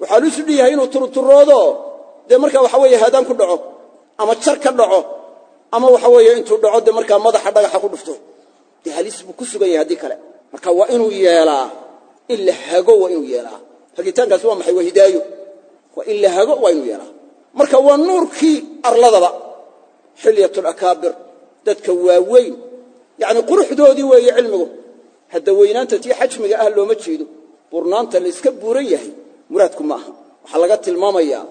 S1: waxaanu isu dhiyahay inuu turuturoodo. Dee markaa waxa weeye haadaan ku dhaco ama jar ka dhaco ama waxa weeye intuu dhaco dee markaa madaxa dhagaxa ku dhufto. Dee halis buu ku sugan yahay haddii kale. Marka waa inuu yeelaa. In la hago waa inuu yeelaa. Hagitaankaasi waa maxay? Waa hidaayo. Waa in la hago waa inuu yeelaa marka waa nuurkii arladaba xilyatulakaabir dadka waaweyn yacni quruxdoodii weeye cilmigu. Hadda weynaanta tii xajmiga ah looma jeedo burnaanta la iska buuran yahay muraadku ma aha. Waxaa laga tilmaamayaa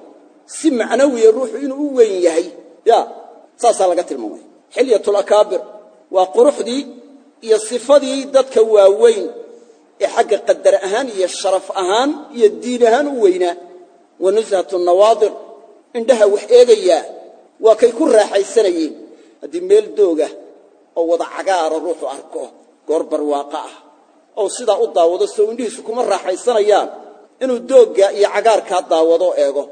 S1: si macnawiya ruuxu inuu u weyn yahay. Ya saasaa laga tilmaamaya. Xilyatulakaabir waa quruxdii iyo sifadii dadka waaweyn ee xagga qadar ahaan iyo sharaf ahaan iyo diin ahaan u weynaa. Wa nushatu nawaadir indhaha wax eegayaa waa kay ku raaxaysanayeen haddii meel dooga oo wada cagaara ruuxu arko goor barwaaqo ah oo sidaa u daawado soo indhihiisu kuma raaxaysanayaan inuu doogga iyo cagaarkaa daawado eego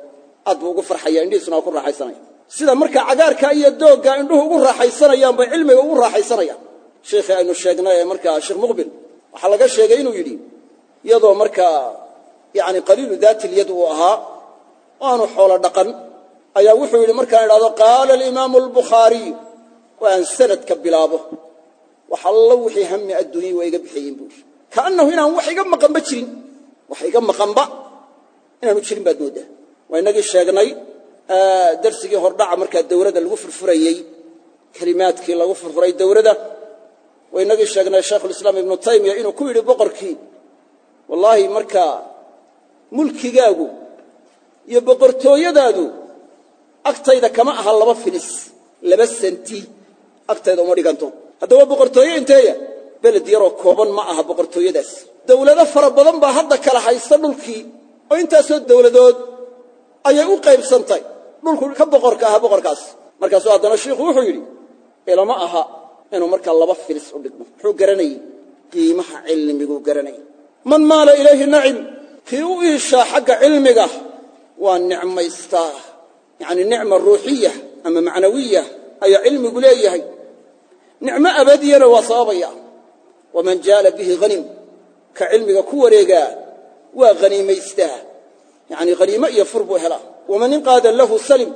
S1: aad buu ugu farxaya indhihiisuna waa ku raaxaysanaya sida markaa cagaarkaa iyo dooggaa indhuhu ugu raaxaysanayaan bay cilmiga ugu raaxaysanayaan. Sheikhii aynu sheegnay ee markaa sheekh muqbil waxaa laga sheegay inuu yidhi iyadoo markaa yani qaliilu daatilyad uu ahaa oo aanu xoolo dhaqan ayaa wuxuu yidhi markaan idhahdo qaala alimaamu albukhaariy oo aan sanadka bilaabo. Wax allo wixii hami adduunyay waa iga bixiyeen buu kaannahu inaan wax iga maqanba jirin. Wax iga maqanba inaanu jirin baad mooddaa waa inagii sheegnay darsigii hordhaca markaa dawladda lagu furfurayey kelimaadkii lagu furfuray dawladda. Waa inagii sheegnay shaykhulislaam ibnu taymiya inuu ku yidhi boqorkii wallaahi markaa mulkigaagu iyo boqortooyadaadu agtayda kama aha laba filis laba santi agtayda uma dhiganto. Haddaba boqortooye inteeya beled yaroo kooban ma aha boqortooyadaas. Dawlado fara badan baa hadda kala haysta dhulkii oo intaasoo dawladood ayay u qaybsantay. Dhulku ka boqorka aha boqorkaas. Markaasuu haddana shiikhu wuxuu yidhi ilama aha inuu markaa laba filis u dhigmo. Muxuu garanayey qiimaha cilmiguu garanayay man maala ilayhi nacim kii u iishaa xagga cilmiga waa nicmaystaa yacni nicma ruuxiya ama macnawiya ayaa cilmigu leeyahay. Nicmo abadiyana waa sababaya. Waman jaala bihi hanim ka cilmiga ku wareegaa waa haniimaystaa yacni haniimo iyo fur buu helaa. Waman inqaada lahu salim.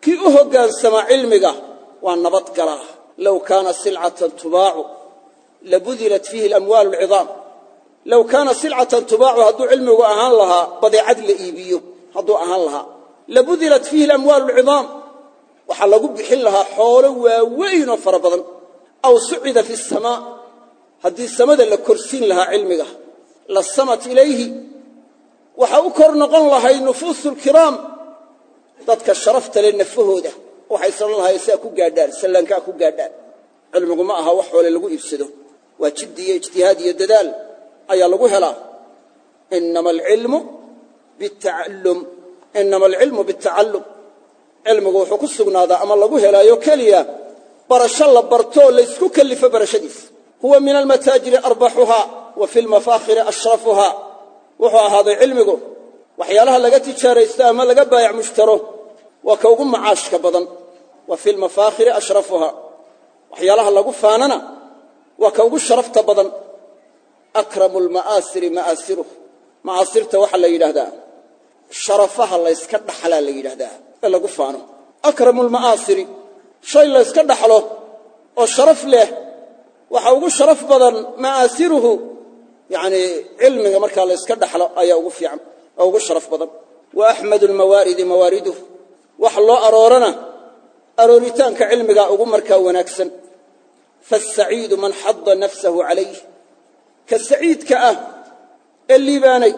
S1: Kii u hoggaansamaa cilmiga waa nabad galaa low kaana silcatan tubaacu labudilat fiihi alamwaalu alcidaam. Low kaana silcatan tubaacu hadduu cilmigu ahaan lahaa badeecad la iibiyo. Hadduu ahaan lahaa labudilat fiihi alamwaalu alcidaam waxaa lagu bixin lahaa xoolo waaweyn oo fara badan. Aw sucida fi asamaa haddii samada la korsiin lahaa cilmiga. La samat ilayhi. Waxa u kor noqon lahay nufuusu lkiraam dadka sharafta leh nafahooda. Waxay salan lahay saa ku gaadhaan sallaankaa ku gaadhaan cilmigu ma aha wax xoole lagu iibsado. Waa jiddi iyo ijtihaad iyo dadaal ayaa lagu helaa. Inama alcilmu bitacallum inama alcilmu bitacallum. Cilmigu wuxuu ku sugnaadaa ama lagu helaayo keliya barasho la bartoo laysku kellifo barashadiis. Huwa min almataajiri arbaxuhaa wa fi lmafaakhiri ashrafuhaa wuxuu ahaaday cilmigu waxyaalaha laga tijaaraysto ama laga baayac mushtaro waa ka ugu macaashka badan. Wa fi lmafaakhiri ashrafuhaa waxyaalaha lagu faanana waa ka ugu sharafta badan. Akramu lma'aasiri ma'aasiruh. Ma'aasirta waxaa la yidhaahdaa sharafaha layska dhaxlaa la yidhaahdaa ee lagu faano. Akramu lma'aasiri shay layska dhaxlo oo sharaf leh waxa ugu sharaf badan ma'aasiruhu yacnii cilmiga markaa layska dhaxlo ayaa ugu fiican oo ugu sharaf badan. Wa axmadu lmawaaridi mawaariduh wax loo aroorana arooritaanka cilmigaa ugu markaa wanaagsan. Faasaciidu man xada nafsahu calayh ka saciidka ah ee liibaanay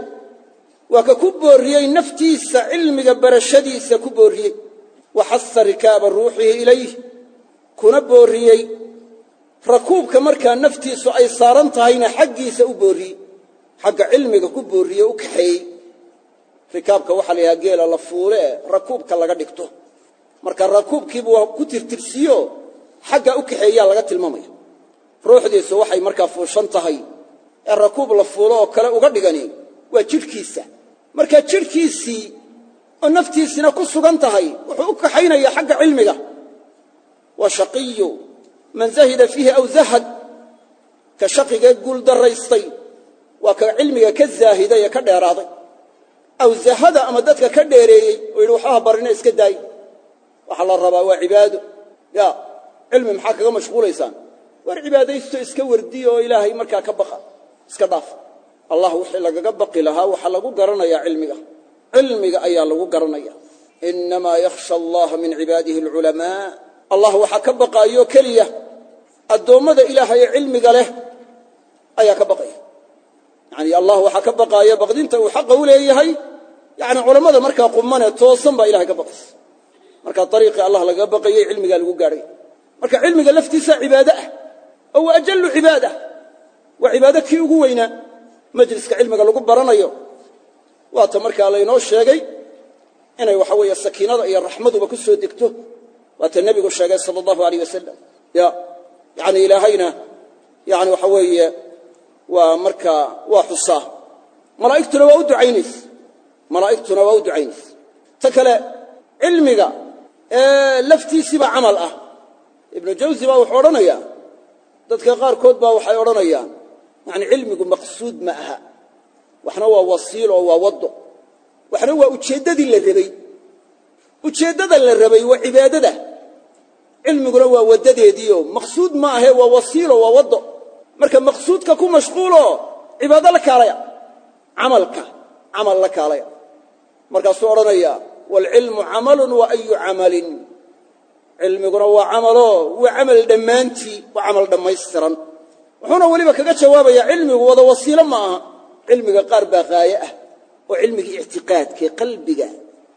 S1: waa ka ku boorriyey naftiisa cilmiga barashadiisa ku boorriyey wa xasa rikaaba ruuxihi ilayh kuna boorriyey rakuubka markaa naftiisu ay saaran tahayna xaggiisa u boorriyey xagga cilmiga ku boorriye u kaxeeyey. Rikaabka waxaa la yidhaha geela la fuule ee rakuubka laga dhigto. Marka rakuubkiibu waa ku tirtirsiiyo xagga u kaxeeyaa laga tilmaamaya. Ruuxdiisu waxay markaa fuushan tahay. Ee rakuub la fuulo oo kale uga dhigani waa jidhkiisa markaa jidhkiisii oo naftiisina ku sugan tahay wuxuu u kaxaynaya xagga cilmiga. Wa shaqiyu man zahida fiihi aw zahad ka shaqigee guul daraystay waa ka cilmiga ka zaahiday ee ka dheeraaday. Aw zahada ama dadka ka dheereeyey oo yidhi waxbaha barina iska daay. Waxaa la rabaa waa cibaado. Ya cilmi maxaa kaga mashquulaysaan? War cibaadaysto iska wardiya oo ilaahay markaa ka baqa iska dhaaf allah wixii lagaga baqi lahaa waxaa lagu garanayaa cilmiga. Cilmiga ayaa lagu garanaya inamaa yakhsha allaha min cibaadihi alculamaa allah waxaa ka baqaayo keliya. Addoommada ilaahay ee cilmiga leh ayaa ka baqaya. Yani allah waxaa ka baqaaya baqdinta uu xaqa u leeyahay. Yani culammada markaa qumanee toosan baa ilahay ka baqaysa marka ariiqii allah lagaga baqayay cilmigaa lagu gaadhay. Marka cilmiga laftiisa cibaado ah. Oo waa ajallu cibaada. Waa cibaado kii ugu weynaa majliska cilmiga lagu baranayo. Waata markaa laynoo sheegay inay waxa weeye sakiinada iyo raxmaduba ku soo degto. Waata nebigu sheegay sala allahu aleyh wasalam ya yani ilaahayna yani waxa weeye waa markaa waa xusaa malaa'igtuna waa u ducaynaysa malaa'igtuna waa u ducaynaysa ta kale cilmiga ee laftiisiiba camal ah. Ibnu jawsi baa wuxuu odhanayaa. Dadka qaarkood baa waxay odhanayaan yani cilmigu maqsuud ma aha. Waxna waa wasiil oo waa waddo. Waxna waa ujeeddadii la rabay. Ujeeddada la rabay waa cibaadada. Cilmiguna waa waddadeediio maqsuud ma ahe waa wasiilo waa waddo. Marka maqsuudka ku mashquulo cibaado la kaalaya. Camalka camal la kaalaya. Markaasuu odhanaya waalcilmu camalun wa ayu camalin. Cilmiguna wuxuuna weliba kaga jawaabaya cilmigu wada wasiilo ma aha. Cilmiga qaar baa haaye ah oo cilmiga ictiqaadkae qalbiga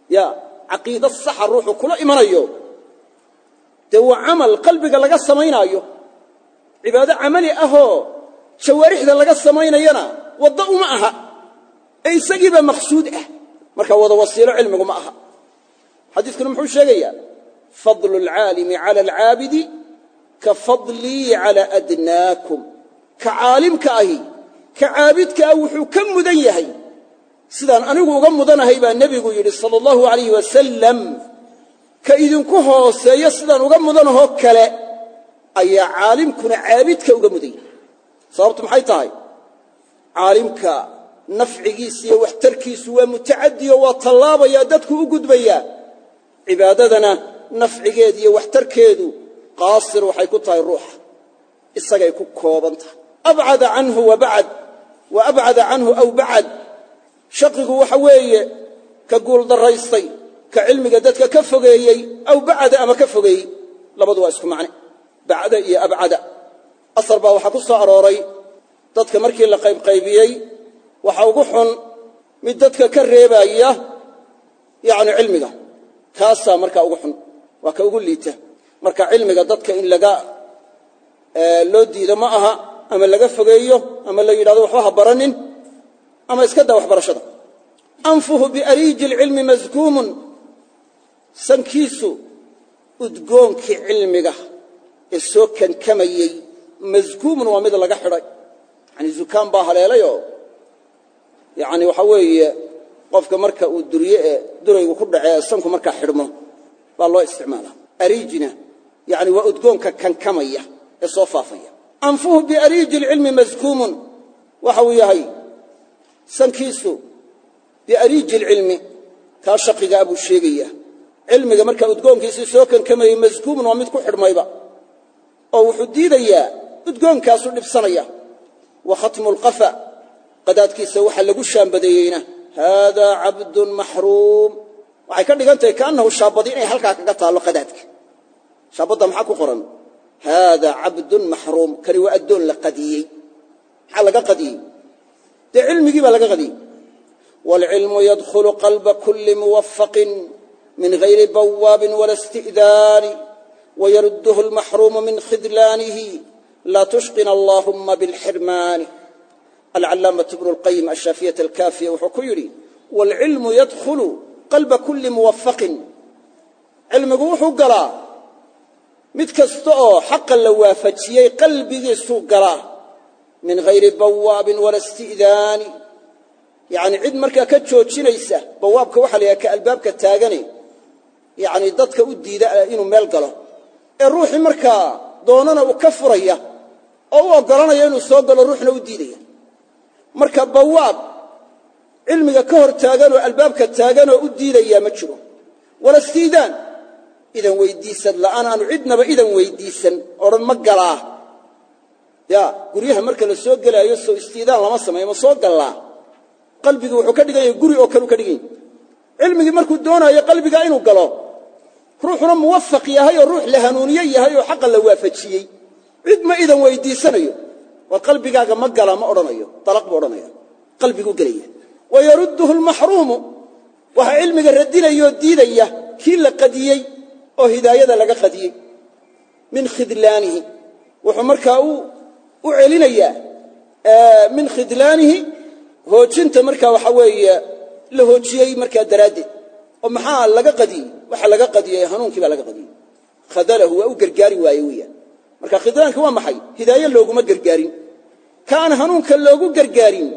S1: ya caqiida saxa ruuxu kula imanayo. Dee waa camal qalbiga laga samaynaayo. Cibaado camali ahoo jawaarixda laga samaynayana waddo uma aha. Ee isagiiba maqsuud ah. Marka wada wasiilo cilmigu ma aha. Xadiiskuna muxuu sheegayaa fadlu alcaalimi cala ka caalimka ahi ka caabidka ah wuxuu ka mudan yahay. Sidaan anigu uga mudanahay baa nebigu yidhi sala allahu alayh wasalam ka idinku hooseeyo sidaan uga mudanahoo kale ayaa caalimkuna caabidka uga mudan yahay. Sababtu maxay tahay? Caalimka nafcigiisa iyo waxtarkiisu waa mutacadiyo waa tallaabaya dadku u gudbayaa cibaadadana nafcigeed iyo waxtarkeedu qaasir waxay ku tahay ruuxa isagay ku kooban tahay abcada canhu wa bacad wa abcada canhu aw bacad shaqigu waxa weeye ka guuldaraystay ka cilmiga dadka ka fogeeyey aw bacada ama ka fogeeyey. labadu waa isku macne. bacda iyo abcada asar baa waxaa ku soo arooray. dadka markii la qaybqaybiyey waxa ugu xun mid dadka ka reebaya yacni cilmiga. kaasaa markaa ugu xun. waa ka ugu liita. marka cilmiga dadka in laga loo diido ma aha ama laga fogeeyo ama la yidhahdo waxba ha baranin ama iska daa waxbarashada. Anfuhu biariiji lcilmi maskuumun sankiisu udgoonkii cilmiga ee kankamayey maskuumun waa mid laga xidhay yani zukaan baa haleelayoo yani waxa weeye qofka marka uu durye ee duraygu ku dhace ee sanku markaa xidhmo baa loo isticmaalaa. Ariijina yani waa udgoonka kankamaya ee soo faafaya anfuhu biariiji lcilmi maskuumun waxa uu yahay sankiisu biariiji lcilmi kaa shaqigaa buu sheegaya. Cilmiga markaa udgoonkiisii soo kankamayey maskuumun waa mid ku xidhmayba oo wuxuu diidayaa udgoonkaasu dhibsanaya. Wa khatmu lqafa qadaadkiisa waxa lagu shaambadeeyeyna haadaa cabdun maxruum. Waxay ka dhigan tahay kaannahu shaabadi inay halkaa kaga taallo qadaadka. Shaabadda maxaa ku qoran haadaa cabdun maxruum kani waa addoon la qadiyey. Maxaa laga qadiyey? Dee cilmigii baa laga qadiyey? Waalcilmu yadkhulu qalba kulli muwafaqin min hayri bawaabin wala isti'daani wayarudduhu almaxruumu min khidlaanihi laa tushqina allaahumma bilxirmaani. Alcallaamatu bnu lqayim ashaafiyat alkaafiya wuxuu ku yidhi waalcilmu yadkhulu qalba kulli muwafaqin cilmigu wuxuu galaa mid kasta oo xaqa la waafajiyey qalbigiisuu galaa. Min hayri bawaabin wala isti'daani. Yacni cid markaa ka joojinaysa bawaabka waxaa la yidhaha ka albaabka taagane yacni dadka u diida inuu meel galo. Ee ruuxii markaa doonana uu ka furaya oo u oggolanaya inuu soo galo ruuxna u diidaya. Marka bawaab cilmiga ka hor taaganoo albaabka taaganoo u diidayaa ma jiro. Wala istiidaan idan weydiisad la'aan aanu cidnaba idan weydiisan odhan ma galaa. Ya guryaha marka la soo gelaayo soo istiidaan lama sameeyo ma soo gallaa? Qalbigii wuxuu ka dhigan guri oo kale u ka dhigan cilmigii markuu doonaayo qalbigaa inuu galo ruuxuna muwafaq yahay oo ruux la hanuuniye yahay oo xaqa la waafajiyey. Cid ma idan weydiisanayo. War qalbigaaga ma gala ma odhanayo. Dalaq buu odhanaya qalbiguu gelaya wayarudduhu lmaxruumu waxaa cilmiga radinayoo diidaya kii la qadiyey oo hidaayada laga qadiyey min khidlaanihi. Wuxuu markaa u celinayaa min khidlaanihi hoojinta markaa waxaa weeye la hoojiyey markaa daraaddeed. Oo maxaa laga qadiyey? Waxa laga qadiyey hanuunkii baa laga qadiyey. Khadalahu waa u gargaari waaye weeyaan marka khidlaanka waa maxay? Hidaaye looguma gargaarin. Ka aan hanuunka loogu gargaarin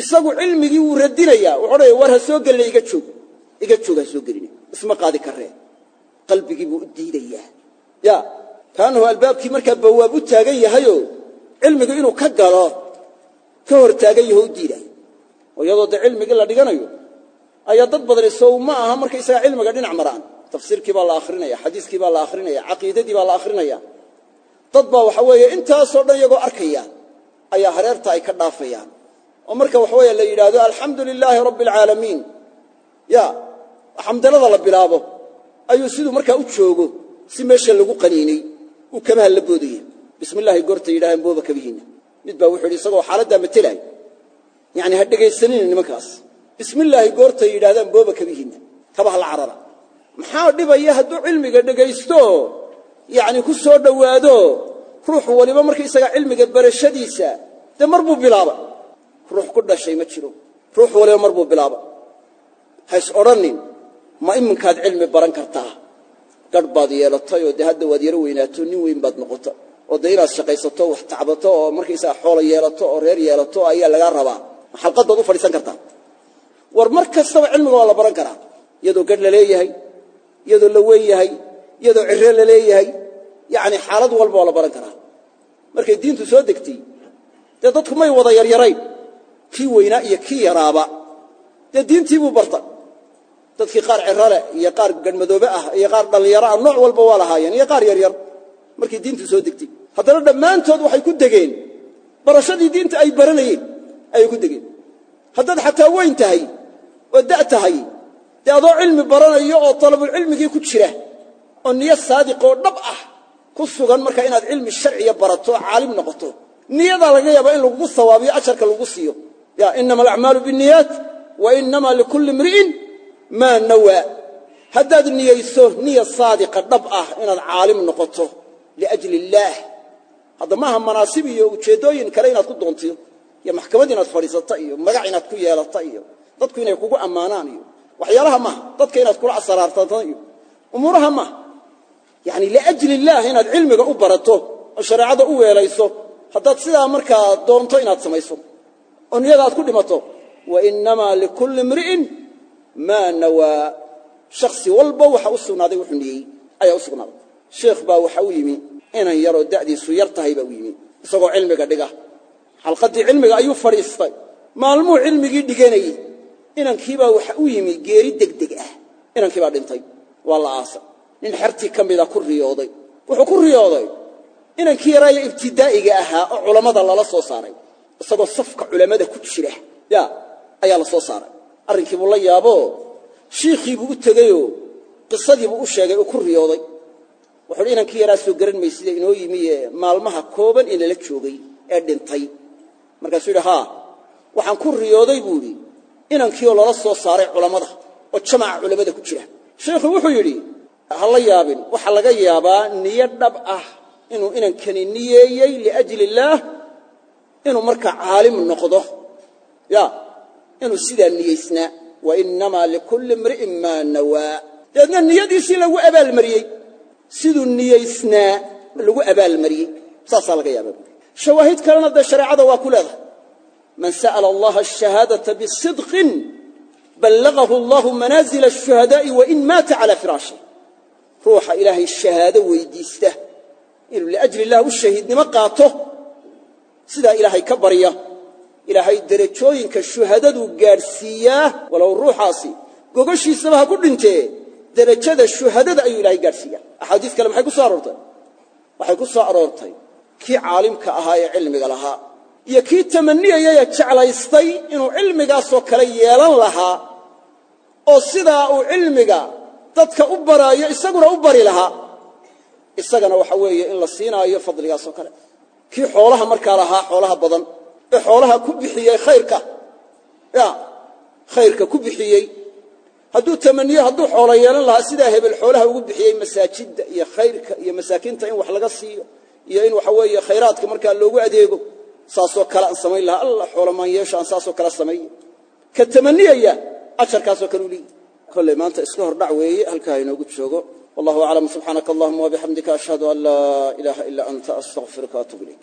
S1: isagu cilmigii wuu radinayaa wuxuu odhaya war ha soo gelina iga joog. Iga joog ha soo gelina isma qaadi karree qalbigii buu u diidayaa ya kaanahu albaabkii markaa bawaab u taagan yahayoo cilmigu inuu ka galo ka hor taagan yaho u diidaya oo iyadoo dee cilmigii la dhiganayo ayaa dad badani sow ma aha markaysagaa cilmiga dhinac maraan tafsiirkii baa la akhrinaya xadiiskii baa la akhrinaya caqiidadii baa la akhrinaya dad baa waxa weeye intaasoo dhan iyagoo arkaya ayaa hareerta ay ka dhaafayaan oo marka waxa weeye la yidhaahdo alxamdu lilaahi rabbi alcaalamiin ya xamdalada la bilaabo ayuu siduu markaa u joogo si meesha lagu qaniinay. Uu kamaha la boodaya bismi illaahi goorta yidhaaheen booba kabihiinna. Mid baa wuxuu yidhi isagoo xaaladdaa matelaay yani ha dhegaysanina nimankaas bismi illaahi goortay yidhahdaan booba kabihiinna. Kabaha la carara. Maxaa dhibaya hadduu cilmiga dhegaysto yani ku soo dhowaado. Ruuxu waliba markaysagaa cilmiga barashadiisa dee mar buu bilaaba. Ruux ku dhashay ma jiro. Ruux waliba mar buu bilaaba. Hays odhanin ma iminkaad cilmi baran kartaa? Garh baad yeelatay oo hadda waad yaro weynaato nin weyn baad noqota oo dee inaad shaqaysato wax tacbato oo markaysaga xoolo yeelato oo reer yeelato ayaa lagaa rabaa. Ma u fadhiisan kartaa? War mar kastaba cilmiga waa la baran karaa. Iyadoo garh la iyadoo la weyn yahay iyadoo cirre la yacni xaalad walba waa la baran karaa. Markay diintu soo degtay dee dadku may wada yaryarayn. Kii weynaa iyo kii yaraaba. Dee diintii buu dadkii qaar cirale iyo qaar gadhmadoobe ah iyo qaar dhallinyaro ah nooc walba waa lahaayeen iyo qaar yaryar. Markii diintu soo degtay haddana dhammaantood waxay ku degeen. Barashadii diinta ay baranayeen ayay ku degeen. Haddaad xataa weyn tahay oo da' tahay dee adoo cilmi baranayo oo talabulcilmigii ku jira oo niyo saadiq oo dhab ah ku sugan marka inaad cilmi sharciya barato caalim noqoto. Niyadaa laga yaaba in lagugu sawaabiyo ajarka lagu siiyo. Ya inama alacmaalu binniyaat wa inama likulli imri'in maa nawaa haddaad niyayso niya saadiqa dhab ah inaad caalim noqoto liajli illaah hadda maaha manaasib iyo ujeeddooyin kale inaad ku doontiyo iyo maxkamad inaad fadhiisata iyo magac inaad ku yeelata iyo dadku inay kugu ammaanaan iyo waxyaalaha maaha dadka inaad kula asaraartata iyo umuuraha maaha yani liajli illaah inaad cilmiga u barato oo shareecada u weelayso haddaad sidaa markaa doonto inaad maa nawaa shaksi walba waxa u sugnaaday wuxuu niyey ayaa u sugnaaday. Sheekh baa waxa u yimi inan yaroo da'diisu yar tahay baa u yimi isagoo cilmiga dhiga. Xalqaddii cilmiga ayuu fadhiistay maalmuu cilmigii dhiganayey. Inankiibaa waxa u yimi geeri degdeg ah inankiibaa dhintay. Waa la aasay nin xertii ka mida ku riyooday. Wuxuu ku riyooday. Inankii yaraayo ibtidaa'iga ahaa oo culammada lala soo saaray isagoo safka culammada ku jira. Ya ayaa la soo saaray arrinkiibuu la yaaboo shiikhiibuu u tegeyoo qisadiibuu u sheegay oo ku riyooday. Wuxuu hi inankii yaraa soo garan mayside inoo yimi ee maalmaha kooban inala joogay ee dhintay. Markaasuu yidhi haa waxaan ku riyooday buu idhi inankiioo lala soo saaray culammada oo jamaca culammada ku jira. Sheikhu wuxuu yidhi ha la yaabin waxaa laga yaabaa niyo dhab ah inuu inankani niyeeyey liajli illaah inuu markaa caalim noqdo. Ya inuu sidaa niyeysnaa wa inamaa likulli imri'in maa nawaa. Dabeedna niyadiisii lagu abaalmariyey siduu niyeysnaa lagu abaalmariyey. Saasaa laga yaaba buuri shawaahid kalena dee shareecada waa ku leedahay. Man sa'ala allaha ashahaadata bisidqin ballagahu allahu manaazila ashuhadaa'i wain maata calaa firaashih ruuxa ilaahay shahaado weydiista. Inuu liajli illah u shahiidnimo qaato sidaa ilaahay ka barya ilaahay derajooyinka shuhadaduu gaadhsiiyaa walow ruuxaasi gogoshiisaba ha ku dhintee derajada shuhadada ayuu ilahay gaadhsiiyaa axaadiis kale maxay ku soo aroortay? Waxay ku soo aroortay kii caalimka ahaa ee cilmiga lahaa iyo kii tamaniyayay ee jeclaystay inuu cilmigaasoo kale yeelan lahaa oo sidaa uu cilmiga dadka u baraayo isaguna u bari lahaa. Isagana waxa weeye in la siinaayo fadligaasoo kale. Kii xoolaha markaa lahaa xoolaha badan ee xoolaha ku bixiyey khayrka. Ya khayrka ku bixiyey. Hadduu tamaniyo hadduu xoolo yeelan lahaa sidaa hebel xoolaha ugu bixiyey masaajidda iyo khayrka iyo masaakiinta in wax laga siiyo iyo in waxa weeye khayraadka markaa loogu adeego saasoo kale aan samayn lahaa. Alla xoolamaan yeesho aan saasoo kale sameeye ka tamaniyaya ajarkaasoo kale u leeyihi kolley maanta iska hor dhac weeye halkaa inoogu joogo. Wallahu aclam subxaanaka allahuma wabixamdika ashhadu an laa ilaaha ilaa anta astaqfiruka waatuub ilayk